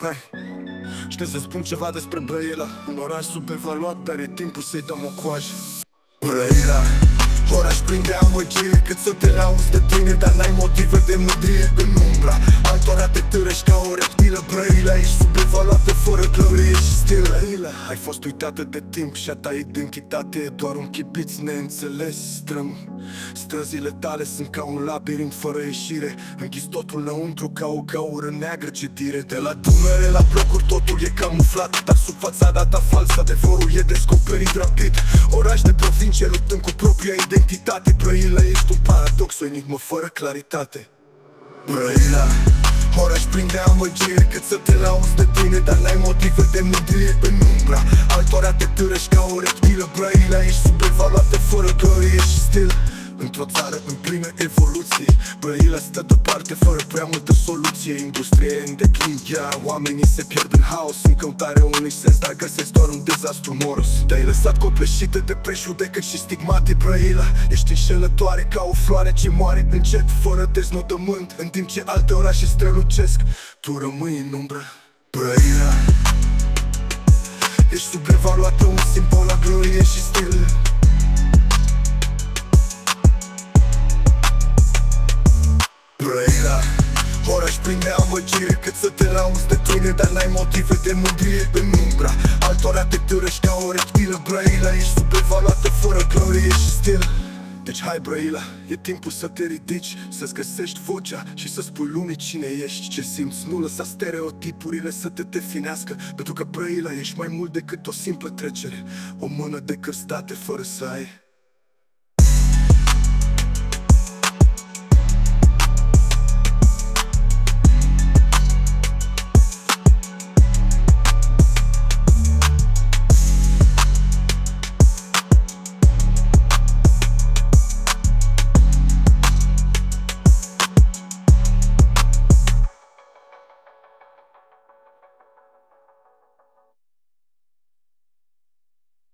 hai Știi să spun ceva despre Brăila. Un oraș subevaluat, dar e timpul să-i dăm o coajă. Brăila Oraș plin de amăgire Cât să te lauzi de tine Dar n-ai motive de mândrie. În umbra Altora te târăși ca o reptilă Brăila Ești Ai fost uitată de timp și a ta identitate E doar un chipiț neînțeles. Strâm Străzile tale sunt ca un labirint fără ieșire. Închis totul înăuntru ca o gaură neagră citire. De la Dunăre la blocuri totul e camuflat Dar sub fațada ta falsă adevărul e descoperit rapid. Oraș de provincie luptând cu propria identitate. Brăila ești un paradox, o enigmă fără claritate. Brăila Oraș plin de amăgiri Cât să te lauzi de tine Dar n-ai motive de mândrie În umbra. Altora te târăși ca o reptilă Brăila Ești subevaluată fără glorie și stil Într-o țară în plină evoluție. Brăila stă deoparte fără prea multă soluție. Industrie în declin, iar oamenii se pierd în haos. În căutarea unui sens, dar găsesc doar un dezastru moros. Te-ai lăsat copleșită de prejudecăți și stigmate Brăila Ești înșelătoare ca o floare ce moare încet Fără deznodământ, în timp ce alte orașe strălucesc. Tu rămâi în umbră. Brăila Ești subevaluată, un simbol a glorie și stil Oraș plin de amăgire Cât să te lauzi de tine Dar n-ai motive de mândrie În umbra Altora. Te târăși ca o reptilă Brăila Ești subevaluată fără glorie și stil deci hai Brăila, e timpul să te ridici Să-ți găsești vocea și să spui lumii cine ești Ce simți, nu lăsa stereotipurile să te definească Pentru că Brăila ești mai mult decât o simplă trecere. O mână de cărstate fără să ai